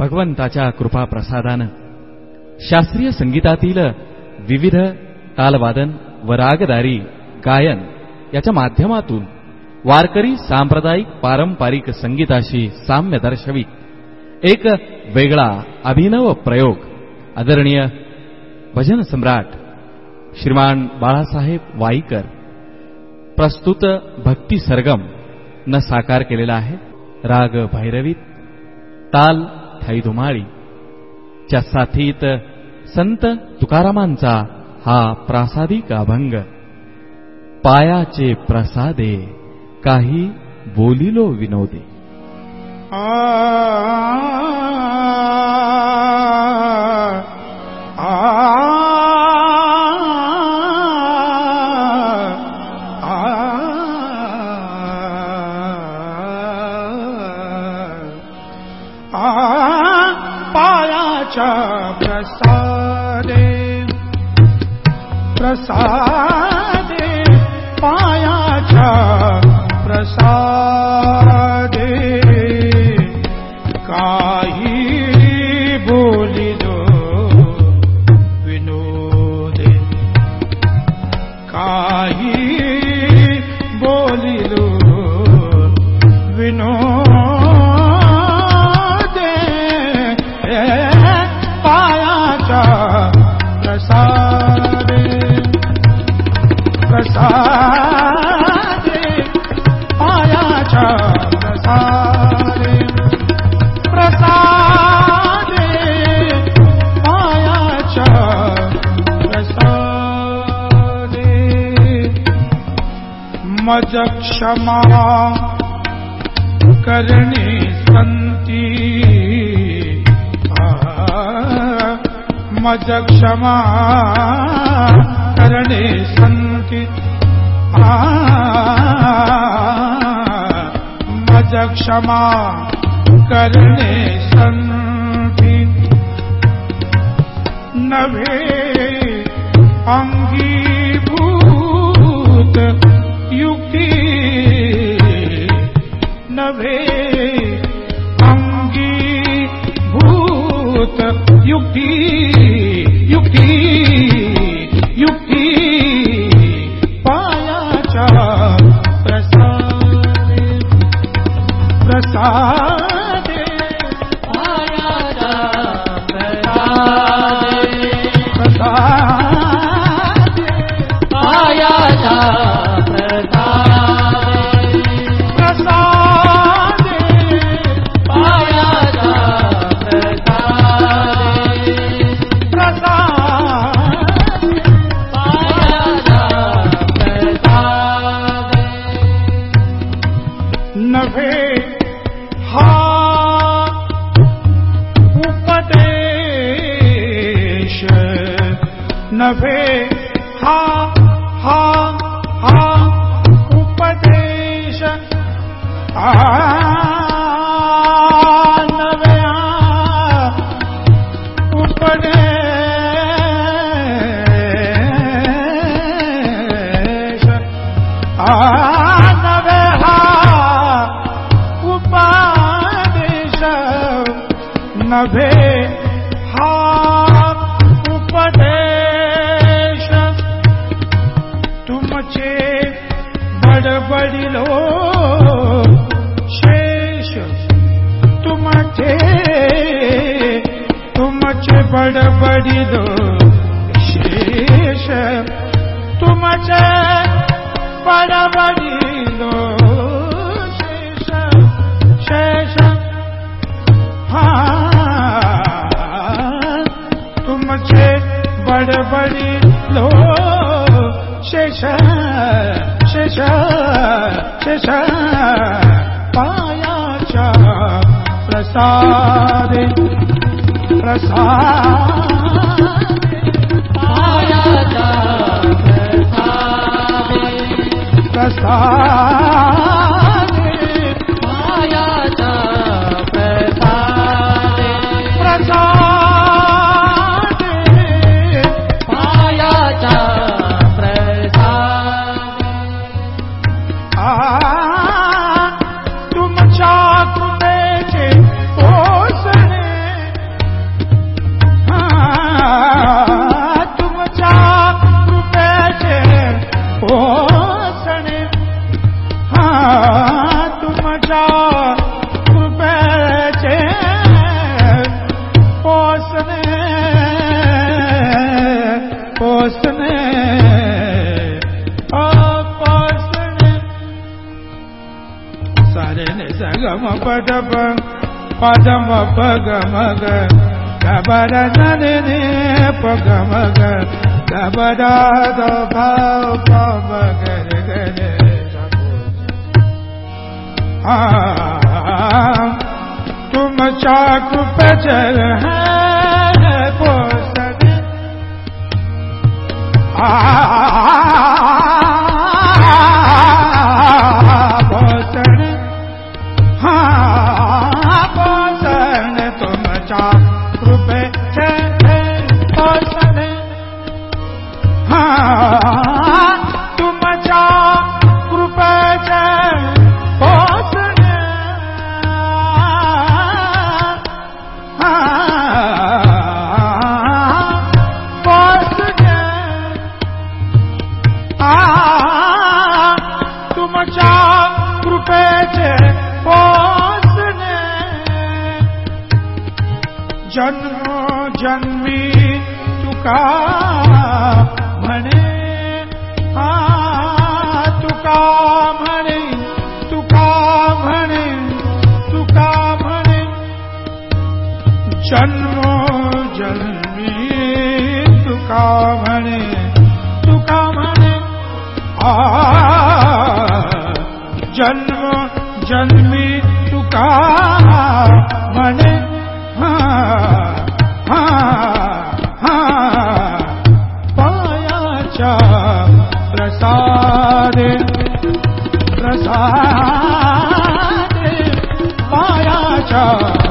भगवंताच्या कृपा प्रसादानं शास्त्रीय संगीतातील विविध तालवादन व रागदारी गायन याच्या माध्यमातून वारकरी सांप्रदायिक पारंपरिक संगीताशी साम्य दर्शवी. एक वेगळा अभिनव प्रयोग आदरणीय भजन सम्राट श्रीमान बाळासाहेब वाईकर प्रस्तुत भक्ती सरगम न साकार केलेला आहे. राग भैरवीत ताल थैधुमाळी च्या साथीत संत तुकारामांचा हा प्रासादिक अभंग पायाचे प्रसादे काही बोलिलो विनोदे आ च प्रसादे प्रसादे पाया च प्रसादे क्षमा करणे संती मज क्षमा करणे संती मज क्षमा करणे संती नभे अंगीभूत नभे अंगीभूत युक्ती युक्ती युक्ती पायाच्या प्रसादे प्रसादे नभे। हा उपदेश नभे। हा हा हा उपदेश। आ नभे हा उपदेश। तुमचे बडबडिलो शेष तुमचे तुमचे बडबडिलो शेष तुमचे बडबडिलो बडबडिलो शेष शेष शेष पायाच्या प्रसादे प्रसाद पायाचा प्रसादे प्रसाद. तुमच्या कृपेचे पोसने पोसने पोसने सारे ने सगम पदप पदम पगमग गबर नने पगमग गबरा भाव पमग तुमच्या खूप जल पोसत आ तुमच्या कृपेचे पोचणे. जन्म जन्मी तुका प्रसाद प्रसाद माया च।